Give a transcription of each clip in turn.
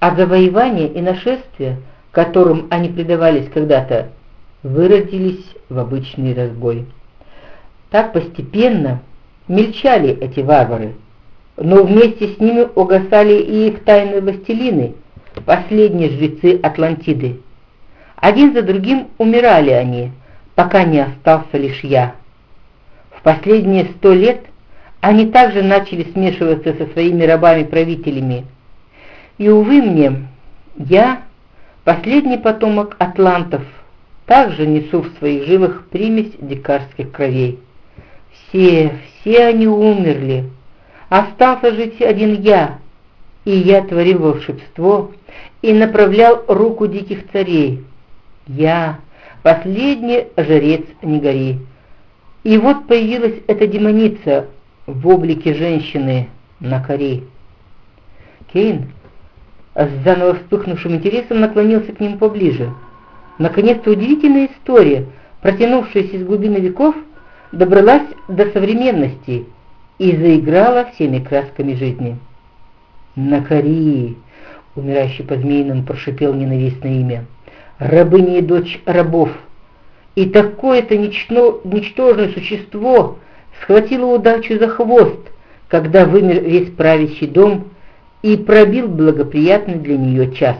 а завоевания и нашествия, которым они предавались когда-то, выродились в обычный разбой. Так постепенно мельчали эти варвары, но вместе с ними угасали и их тайные властелины, последние жрецы Атлантиды. Один за другим умирали они, пока не остался лишь я. В последние сто лет они также начали смешиваться со своими рабами-правителями. И, увы мне, я, последний потомок атлантов, также несу в своих жилах примесь дикарских кровей. Все, все они умерли. Остался жить один я, и я творил волшебство и направлял руку диких царей. Я, последний жрец Негори. И вот появилась эта демоница в облике женщины на коре. Кейн с заново вспыхнувшим интересом наклонился к ним поближе. Наконец-то удивительная история, протянувшаяся из глубины веков, добралась до современности и заиграла всеми красками жизни. «Накари!» — умирающий по змеиному прошипел ненавистное имя. «Рабыня и дочь рабов!» И такое-то ничтожное существо схватило удачу за хвост, когда вымер весь правящий дом и пробил благоприятный для нее час.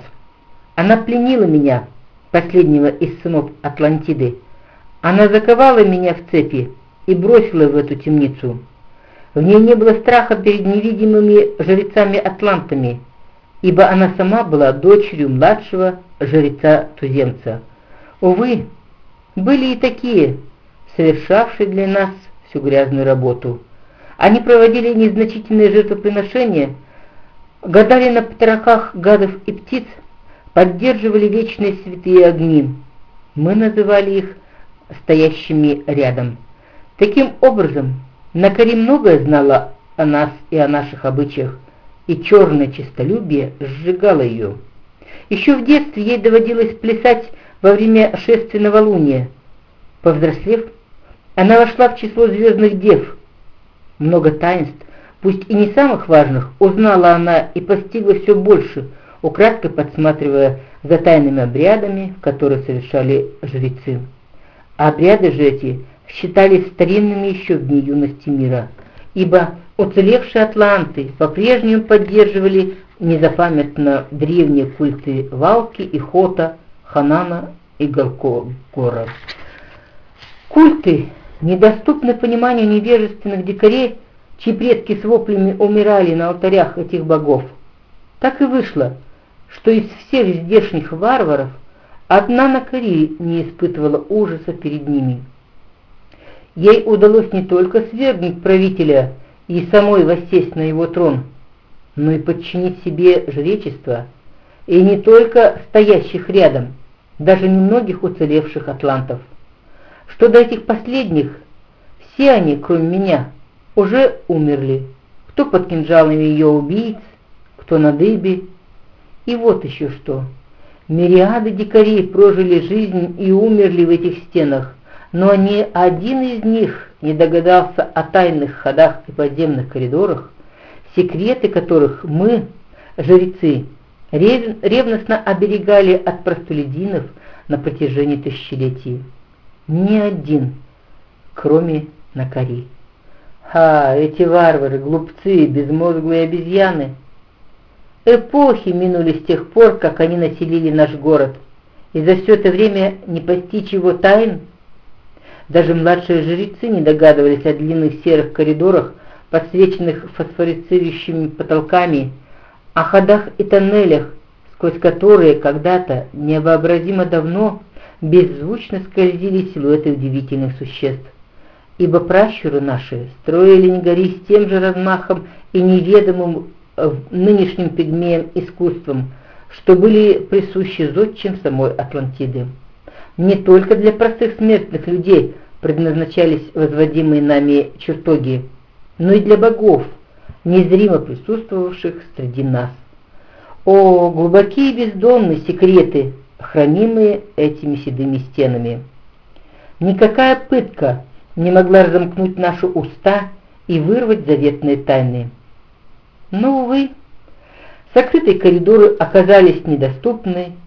Она пленила меня, последнего из сынов Атлантиды. Она заковала меня в цепи и бросила в эту темницу. В ней не было страха перед невидимыми жрецами-атлантами, ибо она сама была дочерью младшего жреца-туземца. Увы, были и такие, совершавшие для нас всю грязную работу. Они проводили незначительные жертвоприношения, гадали на потрохах гадов и птиц, поддерживали вечные святые огни. Мы называли их стоящими рядом. Таким образом, Накари многое знала о нас и о наших обычаях, и черное честолюбие сжигало ее. Еще в детстве ей доводилось плясать во время шествия новолуния. Повзрослев, она вошла в число звездных дев. Много таинств, пусть и не самых важных, узнала она и постигла все больше, украдкой подсматривая за тайными обрядами, которые совершали жрецы. обряды же эти считались старинными еще в дни юности мира, ибо уцелевшие атланты по-прежнему поддерживали незапамятно древние культы Валки и Хота, Ханана и Галкогора. Культы, недоступны пониманию невежественных дикарей, чьи предки с воплями умирали на алтарях этих богов. Так и вышло, что из всех здешних варваров одна Накари не испытывала ужаса перед ними. Ей удалось не только свергнуть правителя и самой воссесть на его трон, но и подчинить себе жречество, и не только стоящих рядом, даже немногих уцелевших атлантов. Что до этих последних, все они, кроме меня, уже умерли, кто под кинжалами ее убийц, кто на дыбе. И вот еще что. Мириады дикарей прожили жизнь и умерли в этих стенах, но ни один из них не догадался о тайных ходах и подземных коридорах, секреты которых мы, жрецы, ревностно оберегали от простолюдинов на протяжении тысячелетий. Ни один, кроме Накари. Ха, эти варвары, глупцы, безмозглые обезьяны. Эпохи минули с тех пор, как они населили наш город, и за все это время не постичь его тайн. Даже младшие жрецы не догадывались о длинных серых коридорах, подсвеченных фосфорицирующими потолками, о ходах и тоннелях, сквозь которые когда-то невообразимо давно беззвучно скользили силуэты удивительных существ. Ибо пращуры наши строили не гори с тем же размахом и неведомым э, нынешним пигмеем искусством, что были присущи зодчим самой Атлантиды. Не только для простых смертных людей предназначались возводимые нами чертоги, но и для богов, незримо присутствовавших среди нас. О, глубокие бездонные секреты, хранимые этими седыми стенами! Никакая пытка не могла разомкнуть наши уста и вырвать заветные тайны. Но, увы, Сокрытые коридоры оказались недоступны